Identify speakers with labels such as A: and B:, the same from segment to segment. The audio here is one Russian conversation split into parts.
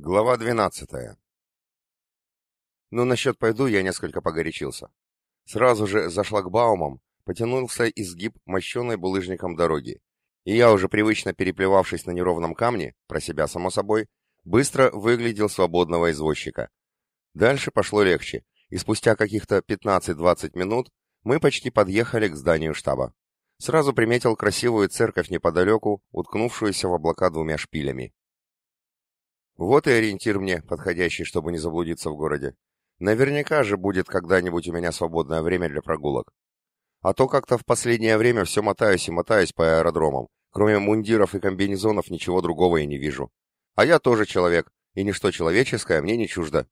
A: Глава 12. Ну, насчет пойду я несколько погорячился. Сразу же за шлагбаумом потянулся изгиб мощенной булыжником дороги, и я, уже привычно переплевавшись на неровном камне, про себя само собой, быстро выглядел свободного извозчика. Дальше пошло легче, и спустя каких-то 15-20 минут мы почти подъехали к зданию штаба. Сразу приметил красивую церковь неподалеку, уткнувшуюся в облака двумя шпилями. Вот и ориентир мне, подходящий, чтобы не заблудиться в городе. Наверняка же будет когда-нибудь у меня свободное время для прогулок. А то как-то в последнее время все мотаюсь и мотаюсь по аэродромам. Кроме мундиров и комбинезонов ничего другого я не вижу. А я тоже человек, и ничто человеческое мне не чуждо.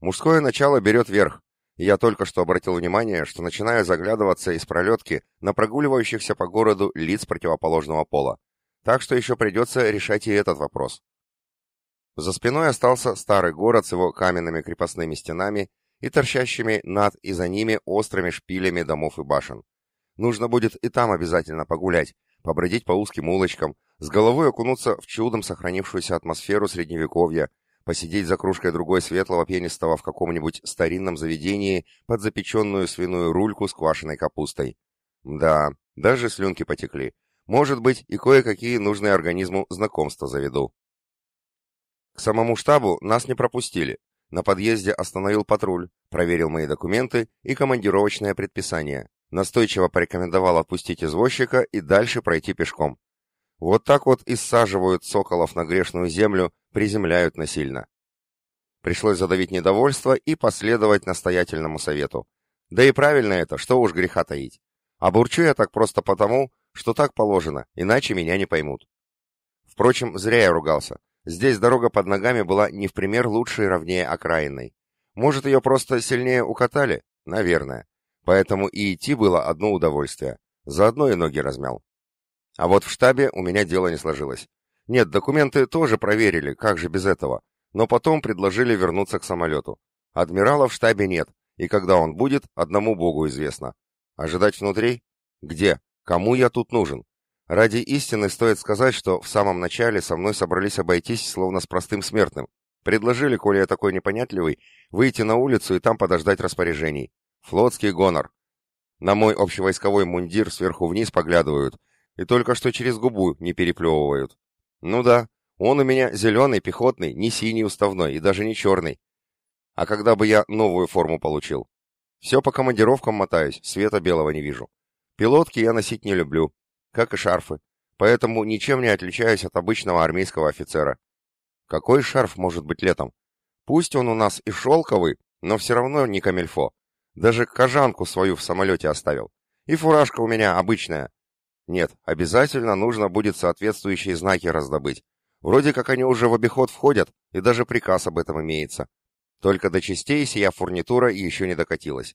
A: Мужское начало берет верх. И я только что обратил внимание, что начинаю заглядываться из пролетки на прогуливающихся по городу лиц противоположного пола. Так что еще придется решать и этот вопрос. За спиной остался старый город с его каменными крепостными стенами и торчащими над и за ними острыми шпилями домов и башен. Нужно будет и там обязательно погулять, побродить по узким улочкам, с головой окунуться в чудом сохранившуюся атмосферу средневековья, посидеть за кружкой другой светлого пенистого в каком-нибудь старинном заведении под запеченную свиную рульку с квашеной капустой. Да, даже слюнки потекли. Может быть, и кое-какие нужные организму знакомства заведу. К самому штабу нас не пропустили. На подъезде остановил патруль, проверил мои документы и командировочное предписание. Настойчиво порекомендовал отпустить извозчика и дальше пройти пешком. Вот так вот и саживают соколов на грешную землю, приземляют насильно. Пришлось задавить недовольство и последовать настоятельному совету. Да и правильно это, что уж греха таить. А бурчу я так просто потому, что так положено, иначе меня не поймут. Впрочем, зря я ругался. Здесь дорога под ногами была не в пример лучше и ровнее окраинной. Может, ее просто сильнее укатали? Наверное. Поэтому и идти было одно удовольствие. Заодно и ноги размял. А вот в штабе у меня дело не сложилось. Нет, документы тоже проверили, как же без этого. Но потом предложили вернуться к самолету. Адмирала в штабе нет, и когда он будет, одному богу известно. Ожидать внутри? Где? Кому я тут нужен? Ради истины стоит сказать, что в самом начале со мной собрались обойтись словно с простым смертным. Предложили, коли я такой непонятливый, выйти на улицу и там подождать распоряжений. Флотский гонор. На мой общевойсковой мундир сверху вниз поглядывают, и только что через губу не переплевывают. Ну да, он у меня зеленый, пехотный, не синий уставной и даже не черный. А когда бы я новую форму получил? Все по командировкам мотаюсь, света белого не вижу. Пилотки я носить не люблю, как и шарфы, поэтому ничем не отличаюсь от обычного армейского офицера. Какой шарф может быть летом? Пусть он у нас и шелковый, но все равно не камельфо. Даже кожанку свою в самолете оставил. И фуражка у меня обычная. Нет, обязательно нужно будет соответствующие знаки раздобыть. Вроде как они уже в обиход входят, и даже приказ об этом имеется. Только до частей сия фурнитура еще не докатилась.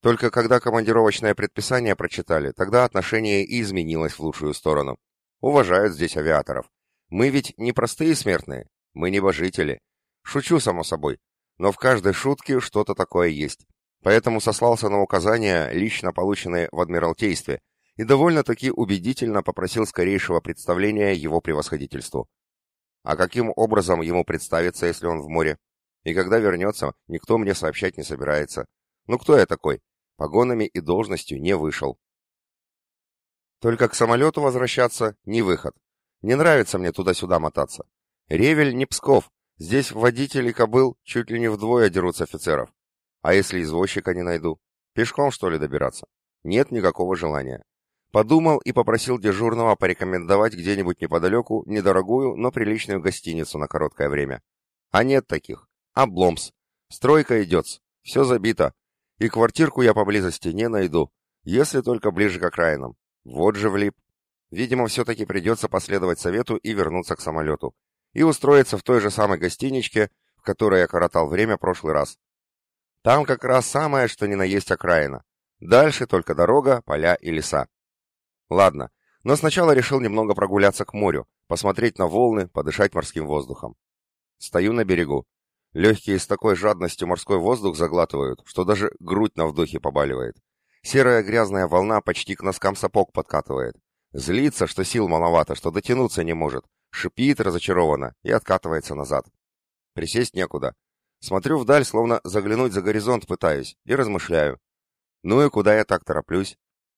A: Только когда командировочное предписание прочитали, тогда отношение и изменилось в лучшую сторону. Уважают здесь авиаторов. Мы ведь не простые смертные, мы небожители. Шучу, само собой, но в каждой шутке что-то такое есть. Поэтому сослался на указания, лично полученные в Адмиралтействе, и довольно-таки убедительно попросил скорейшего представления его превосходительству. А каким образом ему представиться, если он в море? И когда вернется, никто мне сообщать не собирается. Ну кто я такой? Погонами и должностью не вышел. Только к самолету возвращаться не выход. Не нравится мне туда-сюда мотаться. Ревель не Псков. Здесь водители кобыл чуть ли не вдвое дерутся офицеров. А если извозчика не найду? Пешком, что ли, добираться? Нет никакого желания. Подумал и попросил дежурного порекомендовать где-нибудь неподалеку недорогую, но приличную гостиницу на короткое время. А нет таких. Обломс. Стройка идет. Все забито. И квартирку я поблизости не найду, если только ближе к окраинам. Вот же влип. Видимо, все-таки придется последовать совету и вернуться к самолету. И устроиться в той же самой гостиничке, в которой я коротал время прошлый раз. Там как раз самое, что ни на есть окраина. Дальше только дорога, поля и леса. Ладно, но сначала решил немного прогуляться к морю, посмотреть на волны, подышать морским воздухом. Стою на берегу. Легкие с такой жадностью морской воздух заглатывают, что даже грудь на вдохе побаливает. Серая грязная волна почти к носкам сапог подкатывает. Злится, что сил маловато, что дотянуться не может. Шипит разочарованно и откатывается назад. Присесть некуда. Смотрю вдаль, словно заглянуть за горизонт пытаюсь, и размышляю. Ну и куда я так тороплюсь?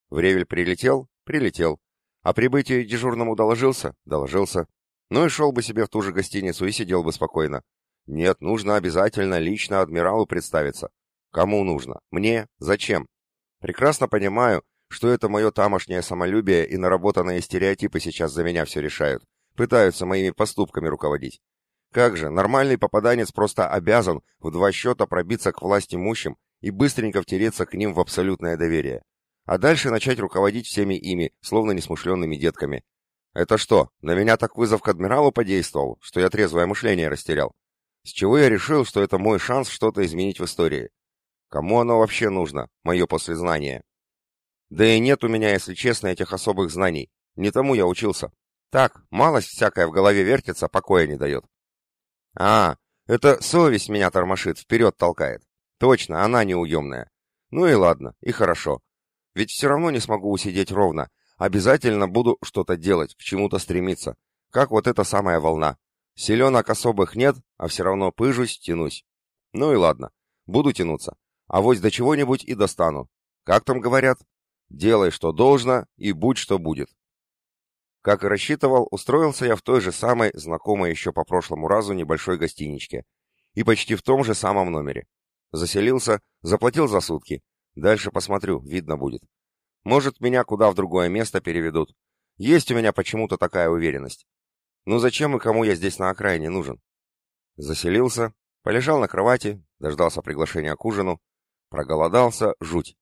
A: В Ревель прилетел? Прилетел. О прибытии дежурному доложился? Доложился. Ну и шел бы себе в ту же гостиницу и сидел бы спокойно. Нет, нужно обязательно лично адмиралу представиться. Кому нужно? Мне? Зачем? Прекрасно понимаю, что это мое тамошнее самолюбие и наработанные стереотипы сейчас за меня все решают. Пытаются моими поступками руководить. Как же, нормальный попаданец просто обязан в два счета пробиться к власть имущим и быстренько втереться к ним в абсолютное доверие. А дальше начать руководить всеми ими, словно несмышленными детками. Это что, на меня так вызов к адмиралу подействовал, что я трезвое мышление растерял? С чего я решил, что это мой шанс что-то изменить в истории? Кому оно вообще нужно, мое послезнание? Да и нет у меня, если честно, этих особых знаний. Не тому я учился. Так, малость всякая в голове вертится, покоя не дает. А, это совесть меня тормошит, вперед толкает. Точно, она неуемная. Ну и ладно, и хорошо. Ведь все равно не смогу усидеть ровно. Обязательно буду что-то делать, к чему-то стремиться. Как вот эта самая волна. Селенок особых нет, а все равно пыжусь, тянусь. Ну и ладно, буду тянуться. А вось до чего-нибудь и достану. Как там говорят? Делай, что должно, и будь, что будет. Как и рассчитывал, устроился я в той же самой, знакомой еще по прошлому разу, небольшой гостиничке. И почти в том же самом номере. Заселился, заплатил за сутки. Дальше посмотрю, видно будет. Может, меня куда в другое место переведут. Есть у меня почему-то такая уверенность. Ну зачем и кому я здесь на окраине нужен? Заселился, полежал на кровати, дождался приглашения к ужину, проголодался, жуть.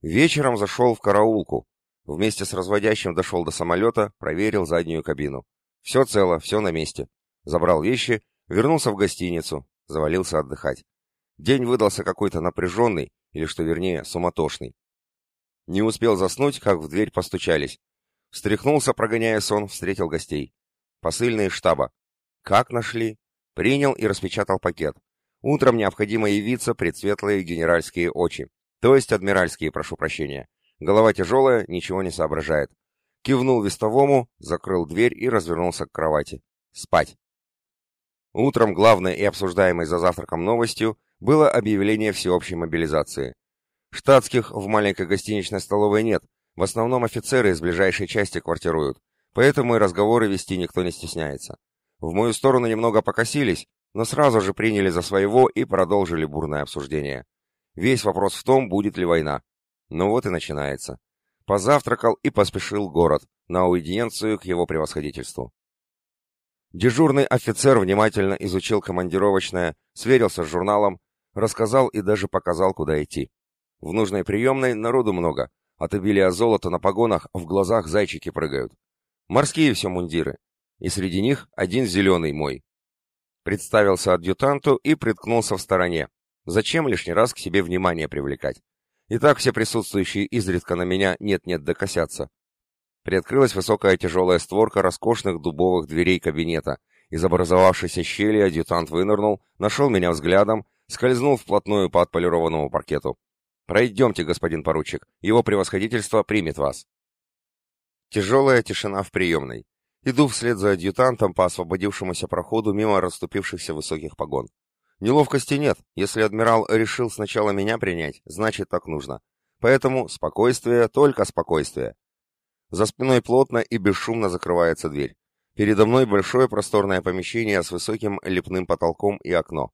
A: Вечером зашел в караулку, Вместе с разводящим дошел до самолета, проверил заднюю кабину. Все цело, все на месте. Забрал вещи, вернулся в гостиницу, завалился отдыхать. День выдался какой-то напряженный, или, что вернее, суматошный. Не успел заснуть, как в дверь постучались. Встряхнулся, прогоняя сон, встретил гостей. Посыльные штаба. Как нашли? Принял и распечатал пакет. Утром необходимо явиться пред светлые генеральские очи. То есть адмиральские, прошу прощения. Голова тяжелая, ничего не соображает. Кивнул вестовому, закрыл дверь и развернулся к кровати. Спать. Утром главной и обсуждаемой за завтраком новостью было объявление всеобщей мобилизации. Штатских в маленькой гостиничной столовой нет, в основном офицеры из ближайшей части квартируют, поэтому и разговоры вести никто не стесняется. В мою сторону немного покосились, но сразу же приняли за своего и продолжили бурное обсуждение. Весь вопрос в том, будет ли война. Ну вот и начинается. Позавтракал и поспешил город, на аудиенцию к его превосходительству. Дежурный офицер внимательно изучил командировочное, сверился с журналом, рассказал и даже показал, куда идти. В нужной приемной народу много, от обилия золота на погонах в глазах зайчики прыгают. Морские все мундиры, и среди них один зеленый мой. Представился адъютанту и приткнулся в стороне. Зачем лишний раз к себе внимание привлекать? И так все присутствующие изредка на меня нет-нет докосятся. Приоткрылась высокая тяжелая створка роскошных дубовых дверей кабинета. Из образовавшейся щели адъютант вынырнул, нашел меня взглядом, скользнул вплотную по отполированному паркету. «Пройдемте, господин поручик, его превосходительство примет вас». Тяжелая тишина в приемной. Иду вслед за адъютантом по освободившемуся проходу мимо расступившихся высоких погон. Неловкости нет. Если адмирал решил сначала меня принять, значит так нужно. Поэтому спокойствие, только спокойствие. За спиной плотно и бесшумно закрывается дверь. Передо мной большое просторное помещение с высоким лепным потолком и окно.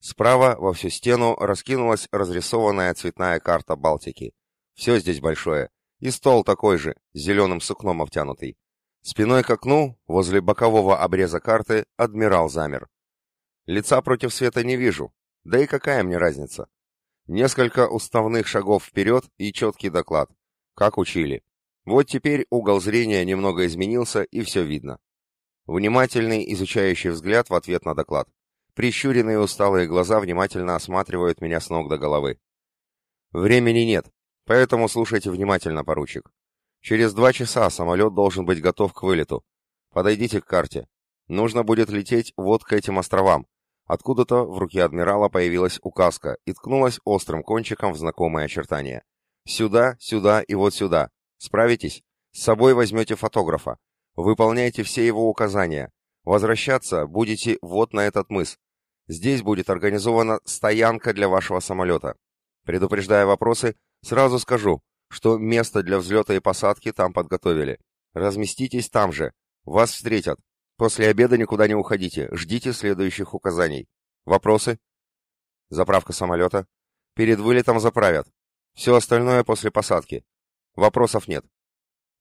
A: Справа во всю стену раскинулась разрисованная цветная карта Балтики. Все здесь большое. И стол такой же, зеленым сукном обтянутый. Спиной к окну, возле бокового обреза карты, адмирал замер. Лица против света не вижу. Да и какая мне разница? Несколько уставных шагов вперед и четкий доклад. Как учили. Вот теперь угол зрения немного изменился, и все видно. Внимательный изучающий взгляд в ответ на доклад. Прищуренные усталые глаза внимательно осматривают меня с ног до головы. Времени нет, поэтому слушайте внимательно, поручик. Через два часа самолет должен быть готов к вылету. Подойдите к карте. Нужно будет лететь вот к этим островам. Откуда-то в руке адмирала появилась указка и ткнулась острым кончиком в знакомые очертания. «Сюда, сюда и вот сюда. Справитесь? С собой возьмете фотографа. Выполняйте все его указания. Возвращаться будете вот на этот мыс. Здесь будет организована стоянка для вашего самолета. Предупреждая вопросы, сразу скажу, что место для взлета и посадки там подготовили. Разместитесь там же. Вас встретят. После обеда никуда не уходите. Ждите следующих указаний. Вопросы? Заправка самолета. Перед вылетом заправят. Все остальное после посадки. Вопросов нет.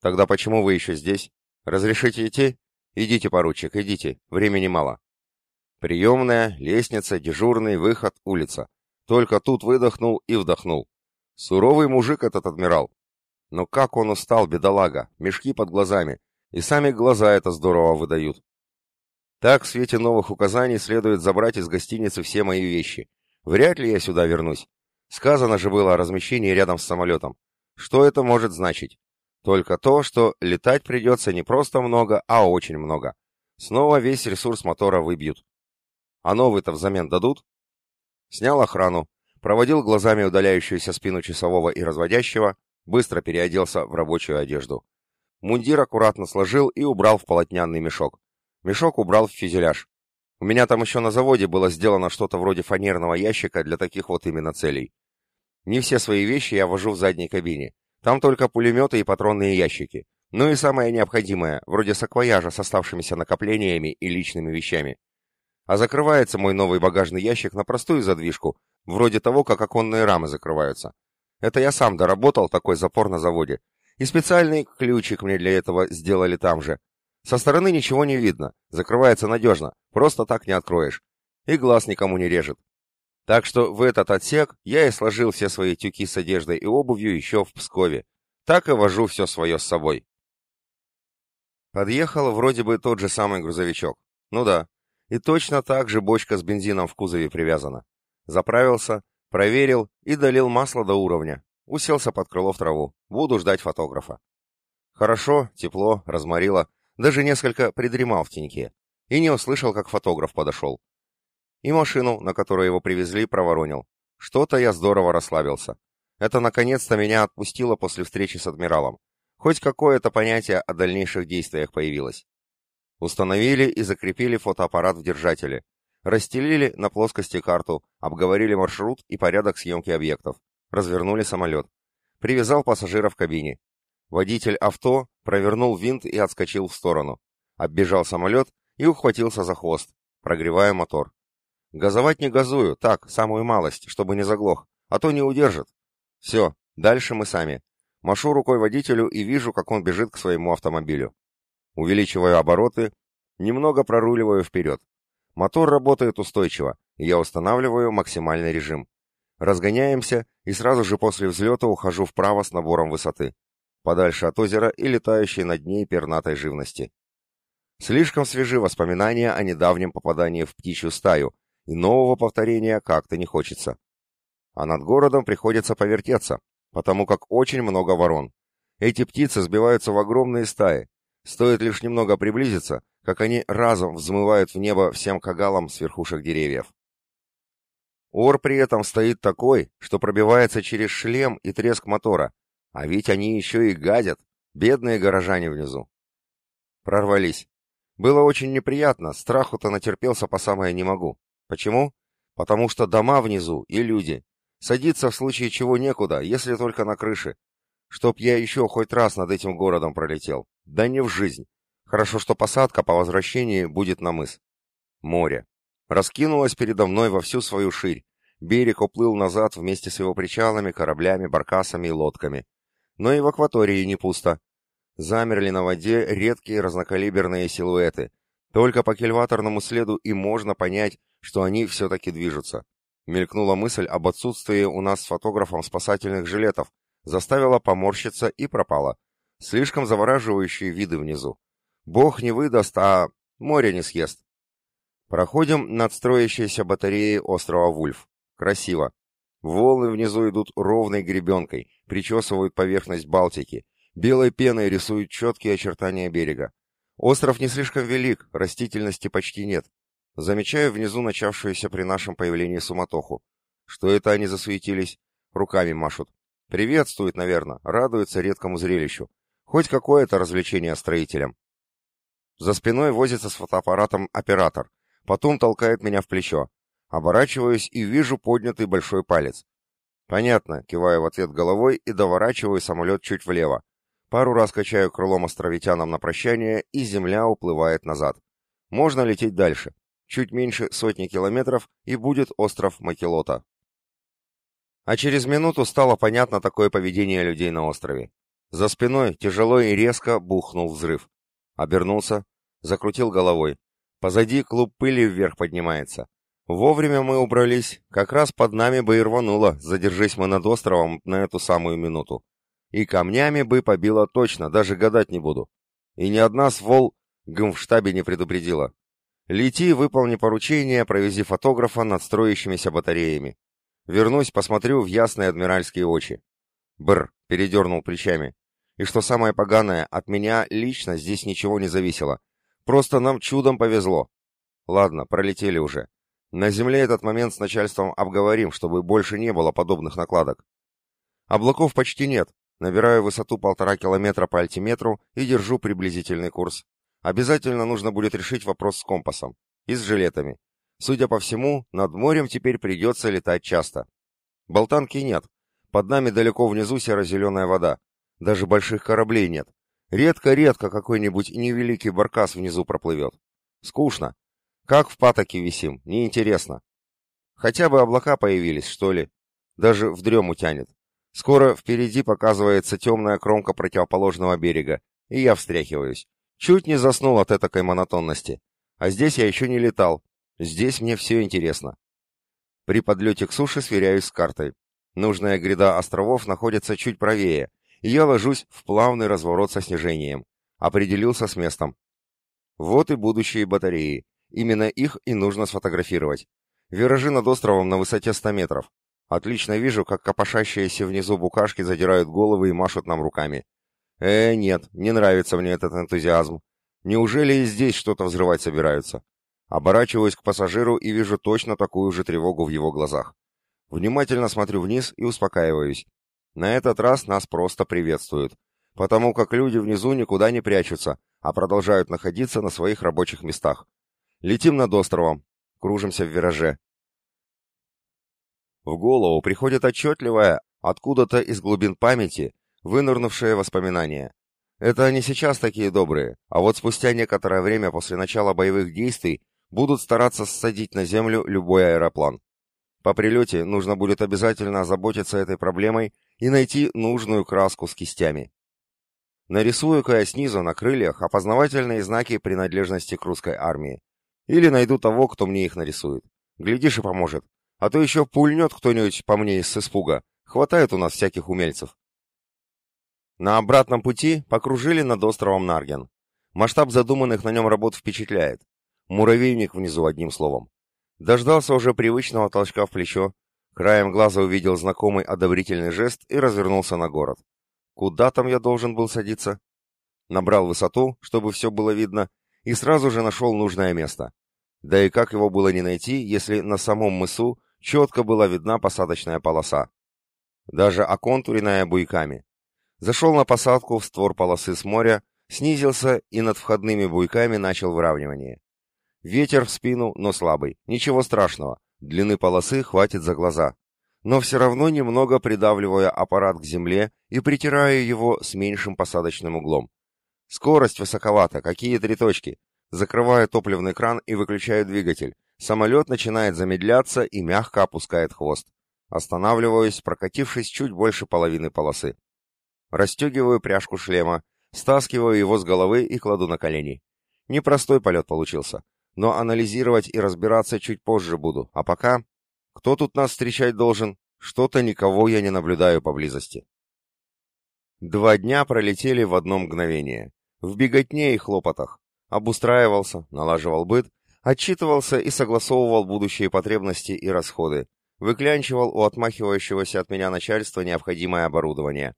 A: Тогда почему вы еще здесь? Разрешите идти? Идите, поручик, идите. Времени мало. Приемная, лестница, дежурный, выход, улица. Только тут выдохнул и вдохнул. Суровый мужик этот адмирал. Но как он устал, бедолага, мешки под глазами. И сами глаза это здорово выдают. Так, в свете новых указаний следует забрать из гостиницы все мои вещи. Вряд ли я сюда вернусь. Сказано же было о размещении рядом с самолетом. Что это может значить? Только то, что летать придется не просто много, а очень много. Снова весь ресурс мотора выбьют. А новый-то взамен дадут? Снял охрану, проводил глазами удаляющуюся спину часового и разводящего, быстро переоделся в рабочую одежду. Мундир аккуратно сложил и убрал в полотняный мешок. Мешок убрал в фюзеляж. У меня там еще на заводе было сделано что-то вроде фанерного ящика для таких вот именно целей. Не все свои вещи я вожу в задней кабине. Там только пулеметы и патронные ящики. Ну и самое необходимое, вроде саквояжа с оставшимися накоплениями и личными вещами. А закрывается мой новый багажный ящик на простую задвижку, вроде того, как оконные рамы закрываются. Это я сам доработал такой запор на заводе. И специальный ключик мне для этого сделали там же. Со стороны ничего не видно, закрывается надежно, просто так не откроешь. И глаз никому не режет. Так что в этот отсек я и сложил все свои тюки с одеждой и обувью еще в Пскове. Так и вожу все свое с собой. Подъехал вроде бы тот же самый грузовичок. Ну да, и точно так же бочка с бензином в кузове привязана. Заправился, проверил и долил масло до уровня. Уселся под крыло в траву. Буду ждать фотографа. Хорошо, тепло, разморило. Даже несколько придремал в теньке. И не услышал, как фотограф подошел. И машину, на которой его привезли, проворонил. Что-то я здорово расслабился. Это наконец-то меня отпустило после встречи с адмиралом. Хоть какое-то понятие о дальнейших действиях появилось. Установили и закрепили фотоаппарат в держателе. Расстелили на плоскости карту, обговорили маршрут и порядок съемки объектов. Развернули самолет. Привязал пассажира в кабине. Водитель авто провернул винт и отскочил в сторону. Оббежал самолет и ухватился за хвост, прогревая мотор. Газовать не газую, так, самую малость, чтобы не заглох, а то не удержит. Все, дальше мы сами. Машу рукой водителю и вижу, как он бежит к своему автомобилю. Увеличиваю обороты, немного проруливаю вперед. Мотор работает устойчиво, и я устанавливаю максимальный режим. Разгоняемся, и сразу же после взлета ухожу вправо с набором высоты, подальше от озера и летающей над ней пернатой живности. Слишком свежи воспоминания о недавнем попадании в птичью стаю, и нового повторения как-то не хочется. А над городом приходится повертеться, потому как очень много ворон. Эти птицы сбиваются в огромные стаи, Стоит лишь немного приблизиться, как они разом взмывают в небо всем кагалам с верхушек деревьев. Ор при этом стоит такой, что пробивается через шлем и треск мотора, а ведь они еще и гадят, бедные горожане внизу. Прорвались. Было очень неприятно, страху-то натерпелся по самое не могу. Почему? Потому что дома внизу и люди. Садиться в случае чего некуда, если только на крыше. Чтоб я еще хоть раз над этим городом пролетел. Да не в жизнь. Хорошо, что посадка по возвращении будет на мыс. Море. Раскинулось передо мной во всю свою ширь. Берег уплыл назад вместе с его причалами, кораблями, баркасами и лодками. Но и в акватории не пусто. Замерли на воде редкие разнокалиберные силуэты. Только по кильваторному следу и можно понять, что они все-таки движутся. Мелькнула мысль об отсутствии у нас с фотографом спасательных жилетов, заставила поморщиться и пропала. Слишком завораживающие виды внизу. Бог не выдаст, а море не съест. Проходим над строящейся батареей острова Вульф. Красиво. Волны внизу идут ровной гребенкой, причесывают поверхность Балтики. Белой пеной рисуют четкие очертания берега. Остров не слишком велик, растительности почти нет. Замечаю внизу начавшуюся при нашем появлении суматоху. Что это они засуетились? Руками машут. Приветствуют, наверное, радуются редкому зрелищу. Хоть какое-то развлечение строителям. За спиной возится с фотоаппаратом оператор, потом толкает меня в плечо. Оборачиваюсь и вижу поднятый большой палец. Понятно, киваю в ответ головой и доворачиваю самолет чуть влево. Пару раз качаю крылом островитянам на прощание, и земля уплывает назад. Можно лететь дальше. Чуть меньше сотни километров, и будет остров Макелота. А через минуту стало понятно такое поведение людей на острове. За спиной тяжело и резко бухнул взрыв. Обернулся, закрутил головой. Позади клуб пыли вверх поднимается. Вовремя мы убрались, как раз под нами бы и рвануло, задержись мы над островом на эту самую минуту. И камнями бы побило точно, даже гадать не буду. И ни одна свол гм в штабе не предупредила. Лети, выполни поручение, провези фотографа над строящимися батареями. Вернусь, посмотрю в ясные адмиральские очи. Бр, передернул плечами. И что самое поганое, от меня лично здесь ничего не зависело. Просто нам чудом повезло. Ладно, пролетели уже. На земле этот момент с начальством обговорим, чтобы больше не было подобных накладок. Облаков почти нет. Набираю высоту полтора километра по альтиметру и держу приблизительный курс. Обязательно нужно будет решить вопрос с компасом. И с жилетами. Судя по всему, над морем теперь придется летать часто. Болтанки нет. Под нами далеко внизу серо-зеленая вода. Даже больших кораблей нет. Редко-редко какой-нибудь невеликий баркас внизу проплывет. Скучно. Как в патоке висим, неинтересно. Хотя бы облака появились, что ли. Даже в дрему тянет. Скоро впереди показывается темная кромка противоположного берега, и я встряхиваюсь. Чуть не заснул от этакой монотонности. А здесь я еще не летал. Здесь мне все интересно. При подлете к суше сверяюсь с картой. Нужная гряда островов находится чуть правее, и я ложусь в плавный разворот со снижением. Определился с местом. Вот и будущие батареи. Именно их и нужно сфотографировать. Виражи над островом на высоте 100 метров. Отлично вижу, как копошащиеся внизу букашки задирают головы и машут нам руками. Э, нет, не нравится мне этот энтузиазм. Неужели и здесь что-то взрывать собираются? Оборачиваюсь к пассажиру и вижу точно такую же тревогу в его глазах. Внимательно смотрю вниз и успокаиваюсь. На этот раз нас просто приветствуют, потому как люди внизу никуда не прячутся, а продолжают находиться на своих рабочих местах. Летим над островом, кружимся в вираже. В голову приходит отчетливое, откуда-то из глубин памяти, вынырнувшее воспоминание. Это они сейчас такие добрые, а вот спустя некоторое время после начала боевых действий будут стараться ссадить на землю любой аэроплан. По прилете нужно будет обязательно озаботиться этой проблемой и найти нужную краску с кистями. Нарисую-ка я снизу на крыльях опознавательные знаки принадлежности к русской армии. Или найду того, кто мне их нарисует. Глядишь и поможет. А то еще пульнет кто-нибудь по мне из испуга. Хватает у нас всяких умельцев. На обратном пути покружили над островом Нарген. Масштаб задуманных на нем работ впечатляет. Муравейник внизу, одним словом. Дождался уже привычного толчка в плечо, краем глаза увидел знакомый одобрительный жест и развернулся на город. Куда там я должен был садиться? Набрал высоту, чтобы все было видно, и сразу же нашел нужное место. Да и как его было не найти, если на самом мысу четко была видна посадочная полоса. Даже оконтуренная буйками. Зашел на посадку в створ полосы с моря, снизился и над входными буйками начал выравнивание. Ветер в спину, но слабый. Ничего страшного. Длины полосы хватит за глаза. Но все равно немного придавливая аппарат к земле и притирая его с меньшим посадочным углом. Скорость высоковата, какие три точки. Закрываю топливный кран и выключаю двигатель. Самолет начинает замедляться и мягко опускает хвост. Останавливаюсь, прокатившись чуть больше половины полосы. Растегиваю пряжку шлема, стаскиваю его с головы и кладу на колени. Непростой полет получился, но анализировать и разбираться чуть позже буду, а пока... Кто тут нас встречать должен? Что-то никого я не наблюдаю поблизости. Два дня пролетели в одно мгновение в беготне и хлопотах, обустраивался, налаживал быт, отчитывался и согласовывал будущие потребности и расходы, выклянчивал у отмахивающегося от меня начальства необходимое оборудование.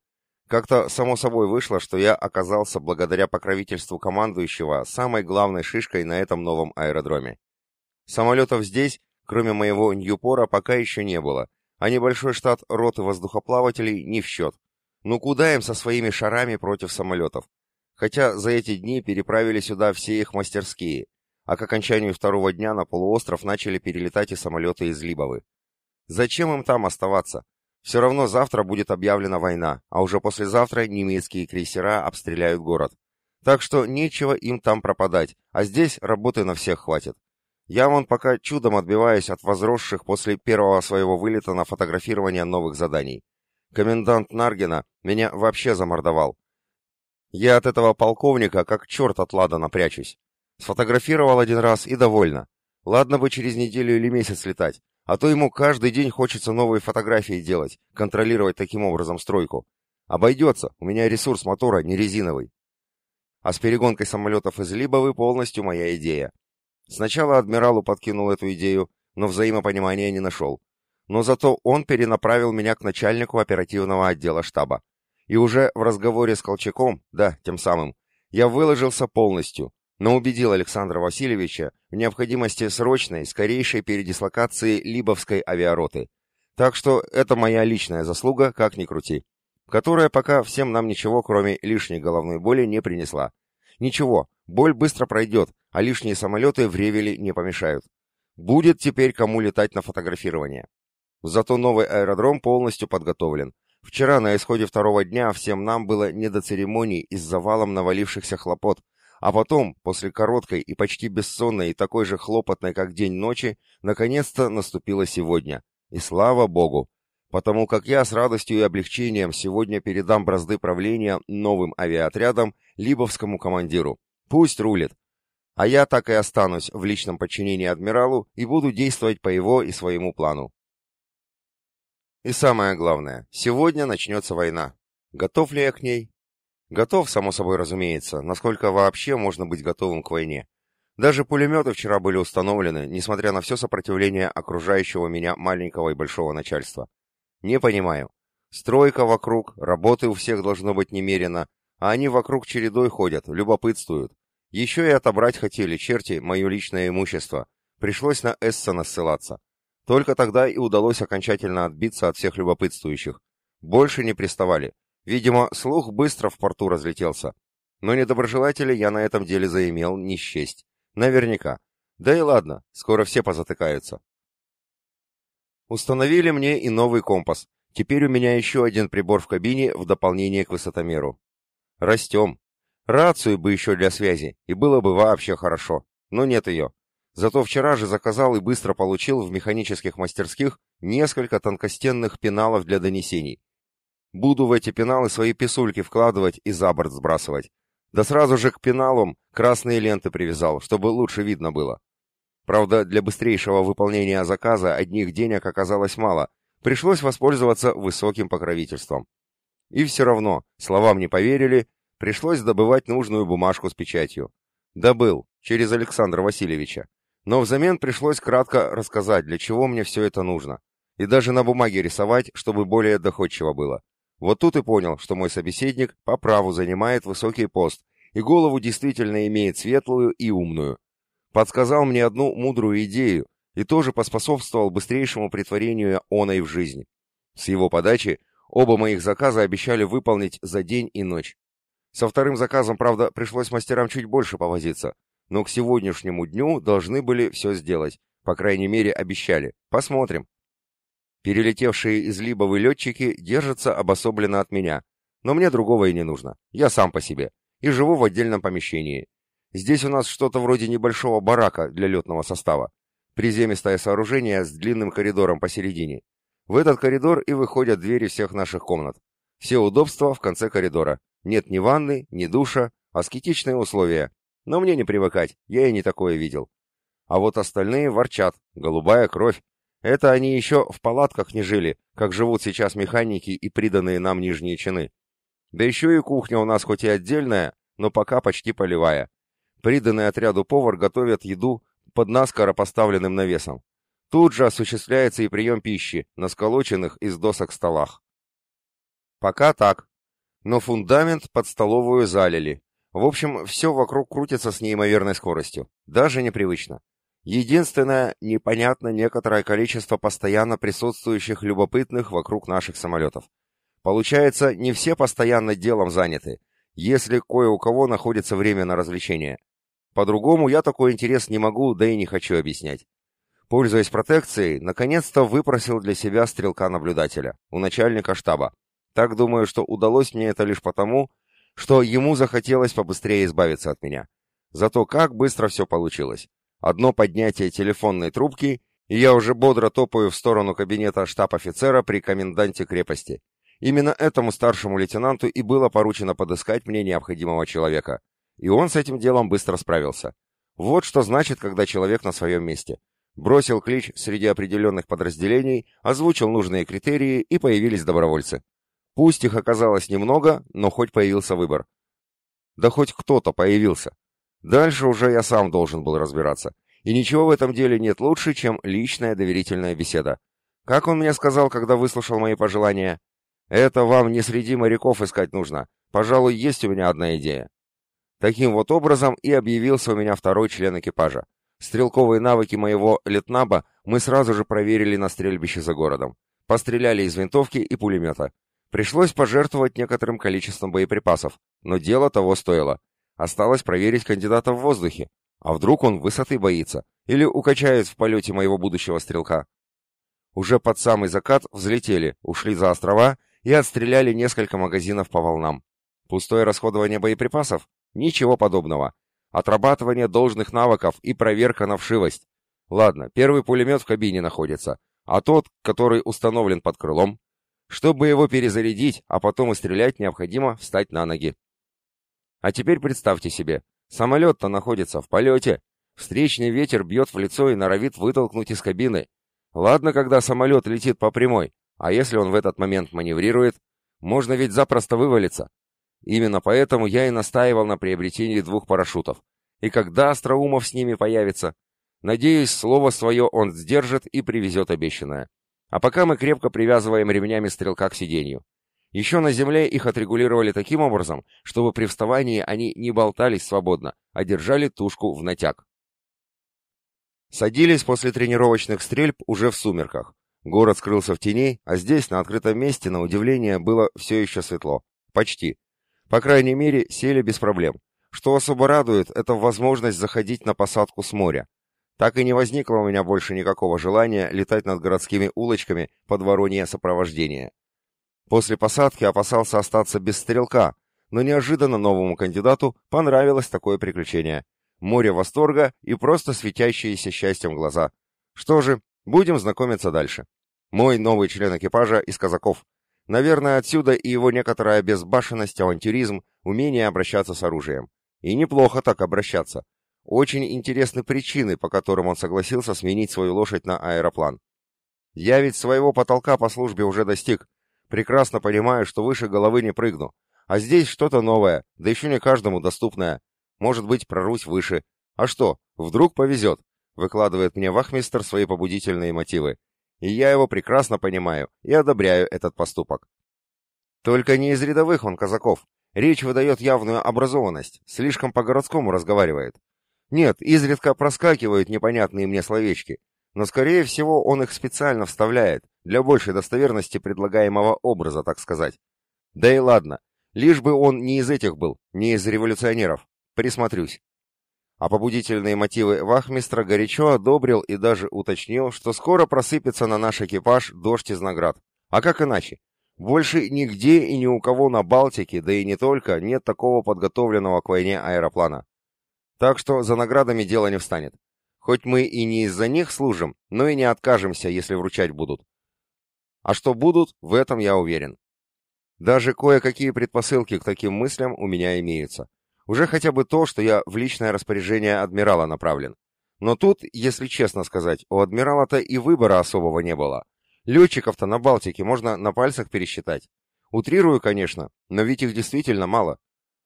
A: Как-то само собой вышло, что я оказался благодаря покровительству командующего самой главной шишкой на этом новом аэродроме. Самолетов здесь, кроме моего Ньюпора, пока еще не было, а небольшой штат роты воздухоплавателей не в счет. Ну куда им со своими шарами против самолетов? хотя за эти дни переправили сюда все их мастерские, а к окончанию второго дня на полуостров начали перелетать и самолеты из Либовы. Зачем им там оставаться? Все равно завтра будет объявлена война, а уже послезавтра немецкие крейсера обстреляют город. Так что нечего им там пропадать, а здесь работы на всех хватит. Я вон пока чудом отбиваюсь от возросших после первого своего вылета на фотографирование новых заданий. Комендант Наргина меня вообще замордовал. Я от этого полковника как черт от Ладана прячусь. Сфотографировал один раз и довольно. Ладно бы через неделю или месяц летать, а то ему каждый день хочется новые фотографии делать, контролировать таким образом стройку. Обойдется, у меня ресурс мотора не резиновый. А с перегонкой самолетов из Либовы полностью моя идея. Сначала адмиралу подкинул эту идею, но взаимопонимания не нашел. Но зато он перенаправил меня к начальнику оперативного отдела штаба. И уже в разговоре с Колчаком, да, тем самым, я выложился полностью, но убедил Александра Васильевича в необходимости срочной, скорейшей передислокации Либовской авиароты. Так что это моя личная заслуга, как ни крути, которая пока всем нам ничего, кроме лишней головной боли, не принесла. Ничего, боль быстро пройдет, а лишние самолеты в Ревеле не помешают. Будет теперь кому летать на фотографирование. Зато новый аэродром полностью подготовлен. Вчера на исходе второго дня всем нам было не до церемоний из-за валом навалившихся хлопот, а потом, после короткой и почти бессонной и такой же хлопотной, как день ночи, наконец-то наступило сегодня. И слава богу! Потому как я с радостью и облегчением сегодня передам бразды правления новым авиаотрядам Либовскому командиру. Пусть рулит, а я так и останусь в личном подчинении адмиралу и буду действовать по его и своему плану. И самое главное, сегодня начнется война. Готов ли я к ней? Готов, само собой разумеется, насколько вообще можно быть готовым к войне. Даже пулеметы вчера были установлены, несмотря на все сопротивление окружающего меня маленького и большого начальства. Не понимаю. Стройка вокруг, работы у всех должно быть немерено, а они вокруг чередой ходят, любопытствуют, еще и отобрать хотели черти мое личное имущество. Пришлось на Эссена ссылаться. Только тогда и удалось окончательно отбиться от всех любопытствующих. Больше не приставали. Видимо, слух быстро в порту разлетелся. Но недоброжелателей я на этом деле заимел не счесть. Наверняка. Да и ладно, скоро все позатыкаются. Установили мне и новый компас. Теперь у меня еще один прибор в кабине в дополнение к высотомеру. Растем. Рацию бы еще для связи, и было бы вообще хорошо. Но нет ее. Зато вчера же заказал и быстро получил в механических мастерских несколько тонкостенных пеналов для донесений. Буду в эти пеналы свои писульки вкладывать и за борт сбрасывать. Да сразу же к пеналам красные ленты привязал, чтобы лучше видно было. Правда, для быстрейшего выполнения заказа одних денег оказалось мало, пришлось воспользоваться высоким покровительством. И все равно, словам не поверили, Пришлось добывать нужную бумажку с печатью. Добыл, через Александра Васильевича. Но взамен пришлось кратко рассказать, для чего мне все это нужно. И даже на бумаге рисовать, чтобы более доходчиво было. Вот тут и понял, что мой собеседник по праву занимает высокий пост, и голову действительно имеет светлую и умную. Подсказал мне одну мудрую идею и тоже поспособствовал быстрейшему притворению оной в жизнь. С его подачи оба моих заказа обещали выполнить за день и ночь. Со вторым заказом, правда, пришлось мастерам чуть больше повозиться, но к сегодняшнему дню должны были все сделать, по крайней мере, обещали. Посмотрим. Перелетевшие из Либовы летчики держатся обособленно от меня, но мне другого и не нужно. Я сам по себе. И живу в отдельном помещении. Здесь у нас что-то вроде небольшого барака для летного состава. Приземистое сооружение с длинным коридором посередине. В этот коридор и выходят двери всех наших комнат. Все удобства в конце коридора. Нет ни ванны, ни душа, аскетичные условия. Но мне не привыкать, я и не такое видел. А вот остальные ворчат, голубая кровь. Это они еще в палатках не жили, как живут сейчас механики и приданные нам нижние чины. Да еще и кухня у нас хоть и отдельная, но пока почти полевая. Приданный отряду повар готовят еду под наскоро поставленным навесом. Тут же осуществляется и прием пищи на сколоченных из досок столах. Пока так, но фундамент под столовую залили. В общем, все вокруг крутится с неимоверной скоростью. Даже непривычно. Единственное, непонятно некоторое количество постоянно присутствующих любопытных вокруг наших самолетов. Получается, не все постоянно делом заняты, если кое у кого находится время на развлечения. По-другому я такой интерес не могу, да и не хочу объяснять. Пользуясь протекцией, наконец-то выпросил для себя стрелка-наблюдателя, у начальника штаба. Так думаю, что удалось мне это лишь потому, что ему захотелось побыстрее избавиться от меня. Зато как быстро все получилось. Одно поднятие телефонной трубки, и я уже бодро топаю в сторону кабинета штаб-офицера при коменданте крепости. Именно этому старшему лейтенанту и было поручено подыскать мне необходимого человека. И он с этим делом быстро справился. Вот что значит, когда человек на своем месте. Бросил клич среди определенных подразделений, озвучил нужные критерии, и появились добровольцы. Пусть их оказалось немного, но хоть появился выбор. Да хоть кто-то появился. Дальше уже я сам должен был разбираться. И ничего в этом деле нет лучше, чем личная доверительная беседа. Как он мне сказал, когда выслушал мои пожелания? Это вам не среди моряков искать нужно. Пожалуй, есть у меня одна идея. Таким вот образом и объявился у меня второй член экипажа. Стрелковые навыки моего летнаба мы сразу же проверили на стрельбище за городом. Постреляли из винтовки и пулемета. Пришлось пожертвовать некоторым количеством боеприпасов, но дело того стоило. Осталось проверить кандидата в воздухе. А вдруг он высоты боится? Или укачает в полете моего будущего стрелка? Уже под самый закат взлетели, ушли за острова и отстреляли несколько магазинов по волнам. Пустое расходование боеприпасов? Ничего подобного. Отрабатывание должных навыков и проверка на вшивость. Ладно, первый пулемет в кабине находится, а тот, который установлен под крылом, чтобы его перезарядить, а потом и стрелять, необходимо встать на ноги. А теперь представьте себе, самолет-то находится в полете, встречный ветер бьет в лицо и норовит вытолкнуть из кабины. Ладно, когда самолет летит по прямой, а если он в этот момент маневрирует, можно ведь запросто вывалиться. Именно поэтому я и настаивал на приобретении двух парашютов. И когда Остроумов с ними появится, надеюсь, слово свое он сдержит и привезет обещанное. А пока мы крепко привязываем ремнями стрелка к сиденью. Еще на земле их отрегулировали таким образом, чтобы при вставании они не болтались свободно, а держали тушку в натяг. Садились после тренировочных стрельб уже в сумерках. Город скрылся в тени, а здесь, на открытом месте, на удивление, было все еще светло. Почти. По крайней мере, сели без проблем. Что особо радует, это возможность заходить на посадку с моря. Так и не возникло у меня больше никакого желания летать над городскими улочками под воронье сопровождение. После посадки опасался остаться без стрелка, но неожиданно новому кандидату понравилось такое приключение. Море восторга и просто светящиеся счастьем глаза. Что же, будем знакомиться дальше. Мой новый член экипажа из казаков. Наверное, отсюда и его некоторая безбашенность, авантюризм, умение обращаться с оружием. И неплохо так обращаться. Очень интересны причины, по которым он согласился сменить свою лошадь на аэроплан. Я ведь своего потолка по службе уже достиг. Прекрасно понимаю, что выше головы не прыгну. А здесь что-то новое, да еще не каждому доступное. Может быть, прорусь выше. А что, вдруг повезет? Выкладывает мне вахмистер свои побудительные мотивы. И я его прекрасно понимаю и одобряю этот поступок. Только не из рядовых он казаков. Речь выдает явную образованность, слишком по-городскому разговаривает. Нет, изредка проскакивают непонятные мне словечки, но, скорее всего, он их специально вставляет, для большей достоверности предлагаемого образа, так сказать. Да и ладно, лишь бы он не из этих был, не из революционеров. Присмотрюсь. А побудительные мотивы вахмистра горячо одобрил и даже уточнил, что скоро просыпется на наш экипаж дождь из наград. А как иначе? Больше нигде и ни у кого на Балтике, да и не только, нет такого подготовленного к войне аэроплана. Так что за наградами дело не встанет. Хоть мы и не из-за них служим, но и не откажемся, если вручать будут. А что будут, в этом я уверен. Даже кое-какие предпосылки к таким мыслям у меня имеются. Уже хотя бы то, что я в личное распоряжение адмирала направлен. Но тут, если честно сказать, у адмирала-то и выбора особого не было. Летчиков-то на Балтике можно на пальцах пересчитать. Утрирую, конечно, но ведь их действительно мало.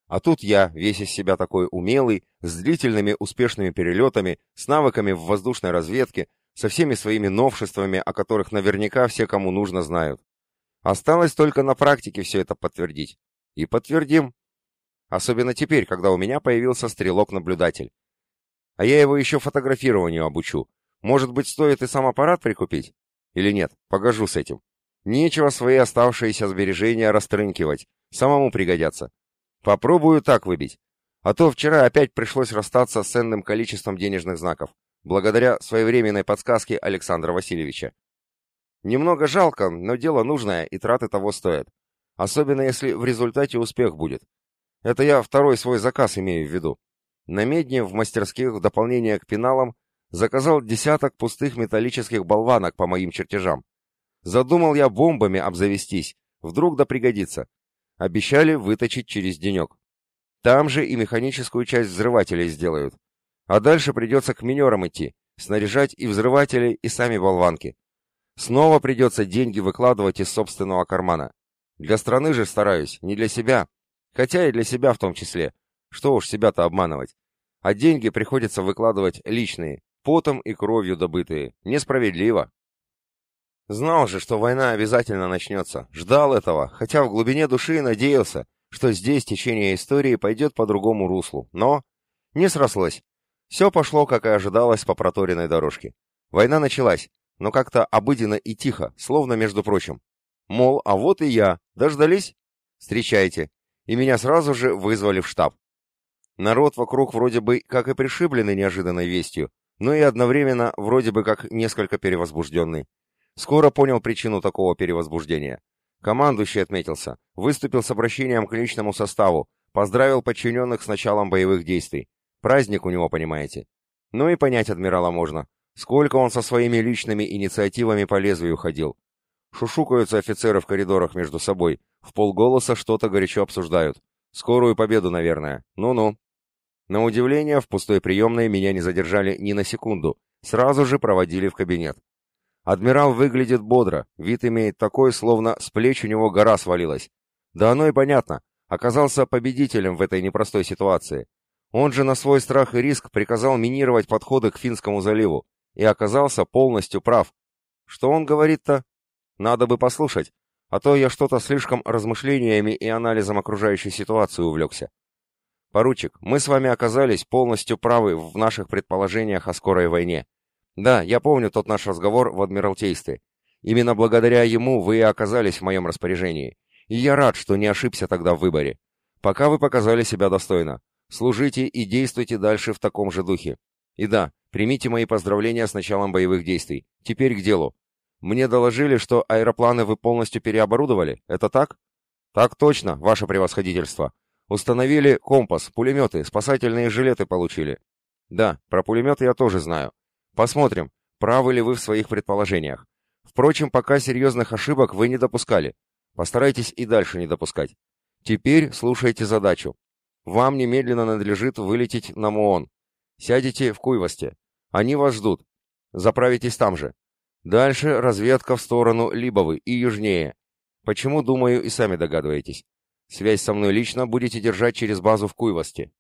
A: А тут я, весь из себя такой умелый, с длительными успешными перелетами, с навыками в воздушной разведке, со всеми своими новшествами, о которых наверняка все, кому нужно, знают. Осталось только на практике все это подтвердить. И подтвердим. Особенно теперь, когда у меня появился стрелок-наблюдатель. А я его еще фотографированию обучу. Может быть, стоит и сам аппарат прикупить? Или нет, погожу с этим. Нечего свои оставшиеся сбережения растрынкивать. Самому пригодятся. Попробую так выбить. А то вчера опять пришлось расстаться с ценным количеством денежных знаков, благодаря своевременной подсказке Александра Васильевича. Немного жалко, но дело нужное, и траты того стоят. Особенно если в результате успех будет. Это я второй свой заказ имею в виду. На медне в мастерских в дополнение к пеналам заказал десяток пустых металлических болванок по моим чертежам. Задумал я бомбами обзавестись, вдруг да пригодится. Обещали выточить через денек. Там же и механическую часть взрывателей сделают. А дальше придется к минерам идти, снаряжать и взрыватели, и сами болванки. Снова придется деньги выкладывать из собственного кармана. Для страны же стараюсь, не для себя. Хотя и для себя в том числе. Что уж себя-то обманывать. А деньги приходится выкладывать личные, потом и кровью добытые. Несправедливо. Знал же, что война обязательно начнется. Ждал этого, хотя в глубине души надеялся, что здесь течение истории пойдет по другому руслу. Но не срослось. Все пошло, как и ожидалось, по проторенной дорожке. Война началась, но как-то обыденно и тихо, словно между прочим. Мол, а вот и я. Дождались? Встречайте. И меня сразу же вызвали в штаб. Народ вокруг вроде бы как и пришибленный неожиданной вестью, но и одновременно вроде бы как несколько перевозбужденный. Скоро понял причину такого перевозбуждения. Командующий отметился, выступил с обращением к личному составу, поздравил подчиненных с началом боевых действий. Праздник у него, понимаете. Ну и понять адмирала можно. Сколько он со своими личными инициативами по лезвию ходил. Шушукаются офицеры в коридорах между собой, в полголоса что-то горячо обсуждают. Скорую победу, наверное. Ну-ну. На удивление, в пустой приемной меня не задержали ни на секунду. Сразу же проводили в кабинет. Адмирал выглядит бодро, вид имеет такой, словно с плеч у него гора свалилась. Да оно и понятно, оказался победителем в этой непростой ситуации. Он же на свой страх и риск приказал минировать подходы к Финскому заливу и оказался полностью прав. Что он говорит-то? Надо бы послушать, а то я что-то слишком размышлениями и анализом окружающей ситуации увлекся. Поручик, мы с вами оказались полностью правы в наших предположениях о скорой войне. Да, я помню тот наш разговор в Адмиралтействе. Именно благодаря ему вы и оказались в моем распоряжении. И я рад, что не ошибся тогда в выборе. Пока вы показали себя достойно. Служите и действуйте дальше в таком же духе. И да, примите мои поздравления с началом боевых действий. Теперь к делу. Мне доложили, что аэропланы вы полностью переоборудовали. Это так? Так точно, ваше превосходительство. Установили компас, пулеметы, спасательные жилеты получили. Да, про пулеметы я тоже знаю. Посмотрим, правы ли вы в своих предположениях. Впрочем, пока серьезных ошибок вы не допускали. Постарайтесь и дальше не допускать. Теперь слушайте задачу. Вам немедленно надлежит вылететь на МООН. Сядете в Куйвосте. Они вас ждут. Заправитесь там же. Дальше разведка в сторону Либовы и южнее. Почему, думаю, и сами догадываетесь. Связь со мной лично будете держать через базу в Куйвосте.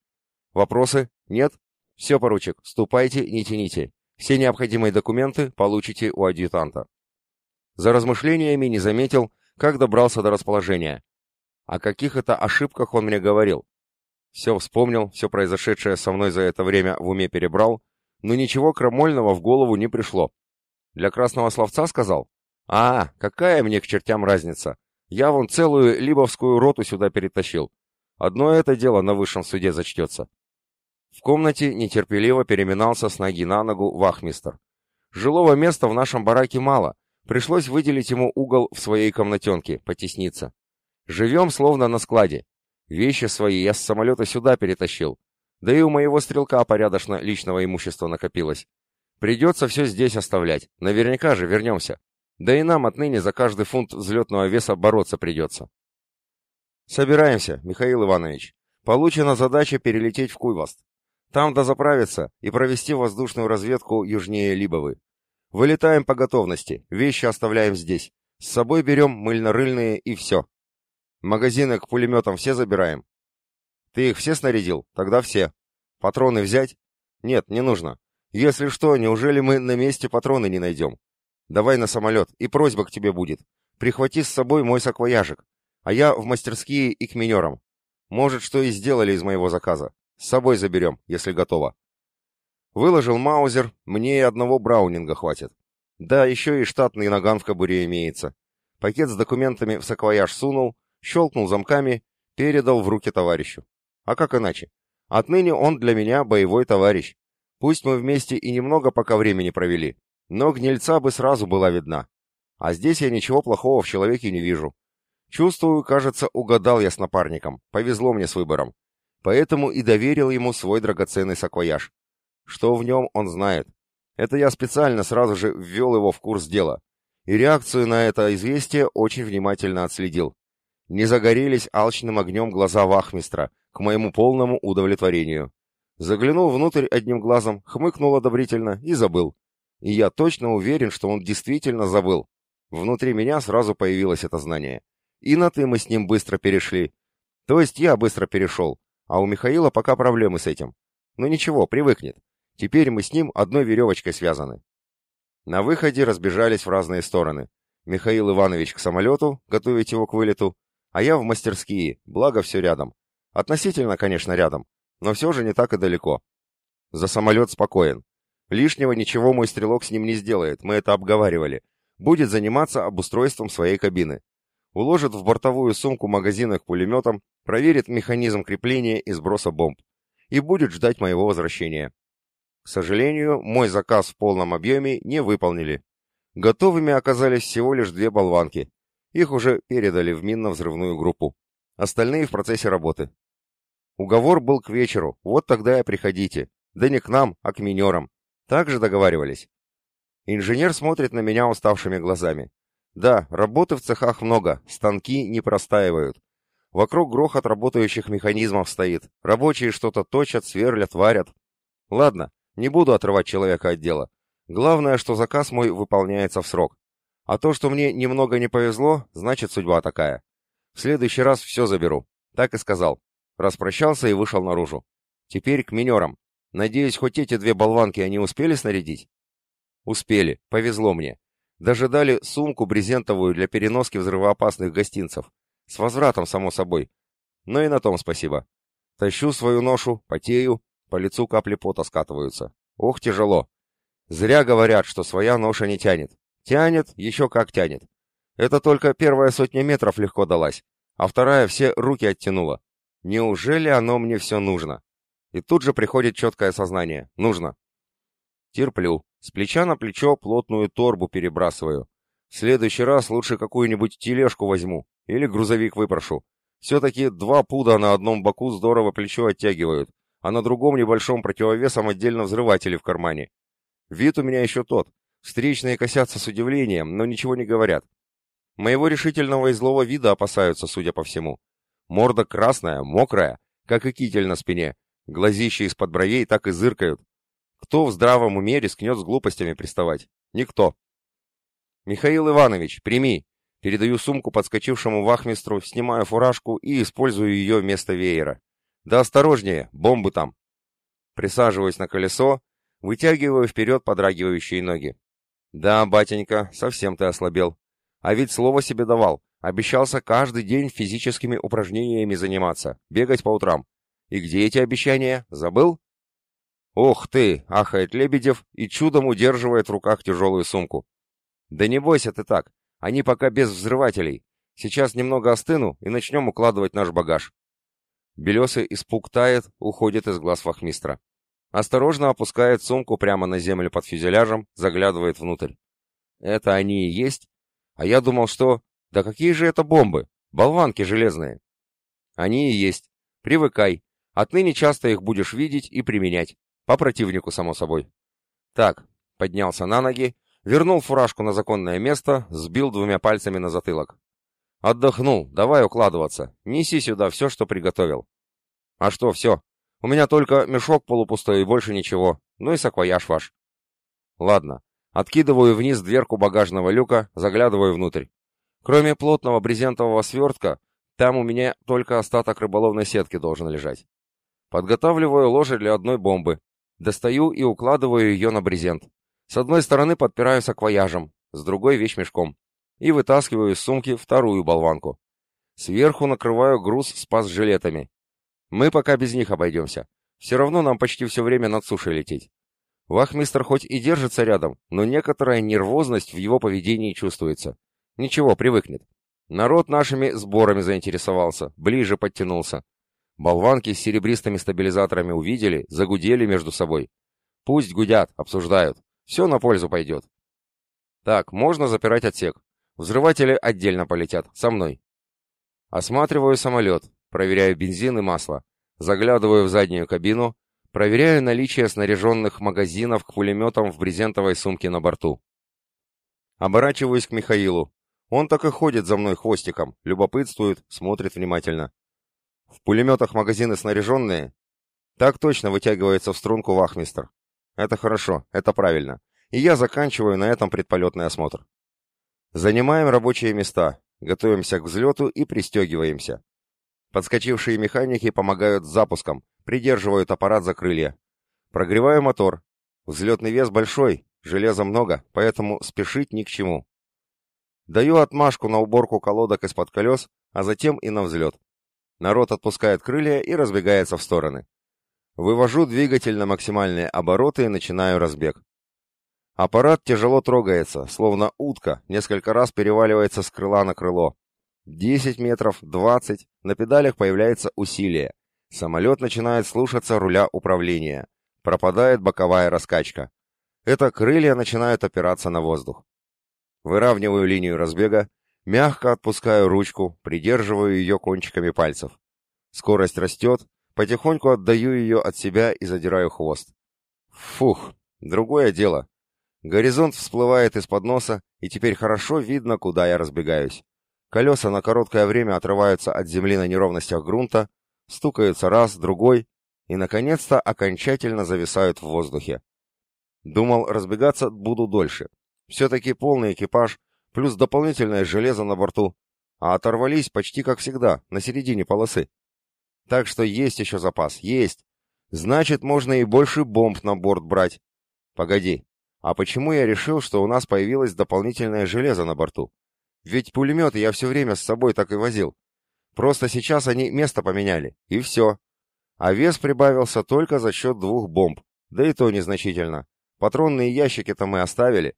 A: Вопросы? Нет? Все, поручик, ступайте, не тяните. Все необходимые документы получите у адъютанта. За размышлениями не заметил, как добрался до расположения. О каких это ошибках он мне говорил. Все вспомнил, все произошедшее со мной за это время в уме перебрал, но ничего крамольного в голову не пришло. Для красного словца сказал? А, какая мне к чертям разница? Я вон целую либовскую роту сюда перетащил. Одно это дело на высшем суде зачтется. В комнате нетерпеливо переминался с ноги на ногу вахмистр. Жилого места в нашем бараке мало, пришлось выделить ему угол в своей комнатенке, потесниться. Живем словно на складе. Вещи свои я с самолета сюда перетащил. Да и у моего стрелка порядочно личного имущества накопилось. Придется все здесь оставлять, наверняка же вернемся. Да и нам отныне за каждый фунт взлетного веса бороться придется. Собираемся, Михаил Иванович. Получена задача перелететь в Куйваст. Там дозаправиться и провести воздушную разведку южнее Либовы. Вылетаем по готовности, вещи оставляем здесь. С собой берем мыльно-рыльные и все. Магазины к пулеметам все забираем. Ты их все снарядил? Тогда все. Патроны взять? Нет, не нужно. Если что, неужели мы на месте патроны не найдем? Давай на самолет, и просьба к тебе будет. Прихвати с собой мой саквояжик, а я в мастерские и к минерам. Может, что и сделали из моего заказа. С собой заберем, если готово. Выложил Маузер, мне и одного Браунинга хватит. Да, еще и штатный наган в кобуре имеется. Пакет с документами в саквояж сунул, щелкнул замками, передал в руки товарищу. А как иначе? Отныне он для меня боевой товарищ. Пусть мы вместе и немного пока времени провели, но гнильца бы сразу была видна. А здесь я ничего плохого в человеке не вижу. Чувствую, кажется, угадал я с напарником, повезло мне с выбором. Поэтому и доверил ему свой драгоценный саквояж. Что в нем, он знает. Это я специально сразу же ввел его в курс дела. И реакцию на это известие очень внимательно отследил. Не загорелись алчным огнем глаза вахмистра, к моему полному удовлетворению. Заглянул внутрь одним глазом, хмыкнул одобрительно и забыл. И я точно уверен, что он действительно забыл. Внутри меня сразу появилось это знание. И на «ты» мы с ним быстро перешли. То есть я быстро перешел, а у Михаила пока проблемы с этим. Но ничего, привыкнет. Теперь мы с ним одной веревочкой связаны. На выходе разбежались в разные стороны. Михаил Иванович к самолету, готовить его к вылету, а я в мастерские, благо все рядом. Относительно, конечно, рядом, но все же не так и далеко. За самолет спокоен. Лишнего ничего мой стрелок с ним не сделает, мы это обговаривали. Будет заниматься обустройством своей кабины уложит в бортовую сумку магазины к пулеметам, проверит механизм крепления и сброса бомб и будет ждать моего возвращения. К сожалению, мой заказ в полном объеме не выполнили. Готовыми оказались всего лишь две болванки. Их уже передали в минно-взрывную группу. Остальные в процессе работы. Уговор был к вечеру, вот тогда и приходите. Да не к нам, а к минерам. Так же договаривались. Инженер смотрит на меня уставшими глазами. Да, работы в цехах много, станки не простаивают. Вокруг грохот работающих механизмов стоит. Рабочие что-то точат, сверлят, варят. Ладно, не буду отрывать человека от дела. Главное, что заказ мой выполняется в срок. А то, что мне немного не повезло, значит судьба такая. В следующий раз все заберу. Так и сказал. Распрощался и вышел наружу. Теперь к минерам. Надеюсь, хоть эти две болванки они успели снарядить? Успели. Повезло мне. Даже дали сумку брезентовую для переноски взрывоопасных гостинцев. С возвратом, само собой. Но и на том спасибо. Тащу свою ношу, потею, по лицу капли пота скатываются. Ох, тяжело. Зря говорят, что своя ноша не тянет. Тянет, еще как тянет. Это только первая сотня метров легко далась, а вторая все руки оттянула. Неужели оно мне все нужно? И тут же приходит четкое сознание. Нужно. Терплю. С плеча на плечо плотную торбу перебрасываю. В следующий раз лучше какую-нибудь тележку возьму или грузовик выпрошу. Все-таки два пуда на одном боку здорово плечо оттягивают, а на другом небольшом противовесом отдельно взрыватели в кармане. Вид у меня еще тот. Встречные косятся с удивлением, но ничего не говорят. Моего решительного и злого вида опасаются, судя по всему. Морда красная, мокрая, как и китель на спине. Глазища из-под бровей так и зыркают. Кто в здравом уме рискнет с глупостями приставать? Никто. «Михаил Иванович, прими!» Передаю сумку подскочившему вахмистру, снимаю фуражку и использую ее вместо веера. «Да осторожнее, бомбы там!» Присаживаюсь на колесо, вытягиваю вперед подрагивающие ноги. «Да, батенька, совсем ты ослабел. А ведь слово себе давал. Обещался каждый день физическими упражнениями заниматься, бегать по утрам. И где эти обещания? Забыл?» «Ух ты!» — ахает Лебедев и чудом удерживает в руках тяжелую сумку. «Да не бойся ты так. Они пока без взрывателей. Сейчас немного остыну и начнем укладывать наш багаж». Белесый испуг тает, уходит из глаз вахмистра. Осторожно опускает сумку прямо на землю под фюзеляжем, заглядывает внутрь. «Это они и есть? А я думал, что... Да какие же это бомбы? Болванки железные!» «Они и есть. Привыкай. Отныне часто их будешь видеть и применять. По противнику, само собой. Так, поднялся на ноги, вернул фуражку на законное место, сбил двумя пальцами на затылок. Отдохнул, давай укладываться. Неси сюда все, что приготовил. А что, все? У меня только мешок полупустой и больше ничего. Ну и саквояж ваш. Ладно. Откидываю вниз дверку багажного люка, заглядываю внутрь. Кроме плотного брезентового свертка, там у меня только остаток рыболовной сетки должен лежать. Подготавливаю ложе для одной бомбы, Достаю и укладываю ее на брезент. С одной стороны подпираю саквояжем, с другой вещмешком. И вытаскиваю из сумки вторую болванку. Сверху накрываю груз с пас-жилетами. Мы пока без них обойдемся. Все равно нам почти все время над сушей лететь. Вахмистр хоть и держится рядом, но некоторая нервозность в его поведении чувствуется. Ничего, привыкнет. Народ нашими сборами заинтересовался, ближе подтянулся.
B: Болванки с серебристыми стабилизаторами увидели, загудели между собой. Пусть гудят, обсуждают. Все на пользу пойдет. Так, можно запирать отсек. Взрыватели отдельно полетят, со мной. Осматриваю самолет, проверяю бензин и масло. Заглядываю в заднюю кабину, проверяю наличие снаряженных магазинов к пулеметам в брезентовой сумке на борту. Оборачиваюсь к Михаилу. Он так и ходит за мной хвостиком, любопытствует, смотрит внимательно. В пулеметах магазины снаряженные? Так точно вытягивается в струнку вахмистр. Это хорошо, это правильно. И я заканчиваю на этом предполетный осмотр. Занимаем рабочие места, готовимся к взлету и пристегиваемся. Подскочившие механики помогают с запуском, придерживают аппарат за крылья. Прогреваю мотор. Взлетный вес большой, железа много, поэтому спешить ни к чему. Даю отмашку на уборку колодок из-под колес, а затем и на взлет. Народ отпускает крылья и разбегается в стороны. Вывожу двигатель на максимальные обороты и начинаю разбег. Аппарат тяжело трогается, словно утка, несколько раз переваливается с крыла на крыло. 10 метров, 20, на педалях появляется усилие. Самолет начинает слушаться руля управления. Пропадает боковая раскачка. Это крылья начинают опираться на воздух. Выравниваю линию разбега, мягко отпускаю ручку, придерживаю ее кончиками пальцев. Скорость растет, потихоньку отдаю ее от себя и задираю хвост. Фух, другое дело. Горизонт всплывает из-под носа, и теперь хорошо видно, куда я разбегаюсь. Колеса на короткое время отрываются от земли на неровностях грунта, стукаются раз, другой, и, наконец-то, окончательно зависают в воздухе. Думал, разбегаться буду дольше. Все-таки полный экипаж, плюс дополнительное железо на борту, а оторвались почти как всегда, на середине полосы. Так что есть еще запас, есть. Значит, можно и больше бомб на борт брать. Погоди, а почему я решил, что у нас появилось дополнительное железо на борту? Ведь пулеметы я все время с собой так и возил. Просто сейчас они место поменяли, и все. А вес прибавился только за счет двух бомб, да и то незначительно. Патронные ящики-то мы оставили.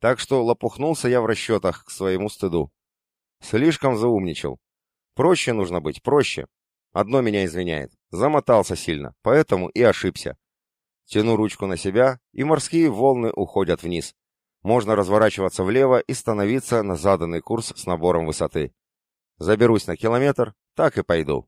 B: Так что лопухнулся я в расчетах к своему стыду. Слишком заумничал. Проще нужно быть, проще. Одно меня извиняет. Замотался сильно, поэтому и ошибся. Тяну ручку на себя, и морские волны уходят вниз. Можно разворачиваться влево и становиться на заданный курс с набором высоты. Заберусь на километр, так и пойду.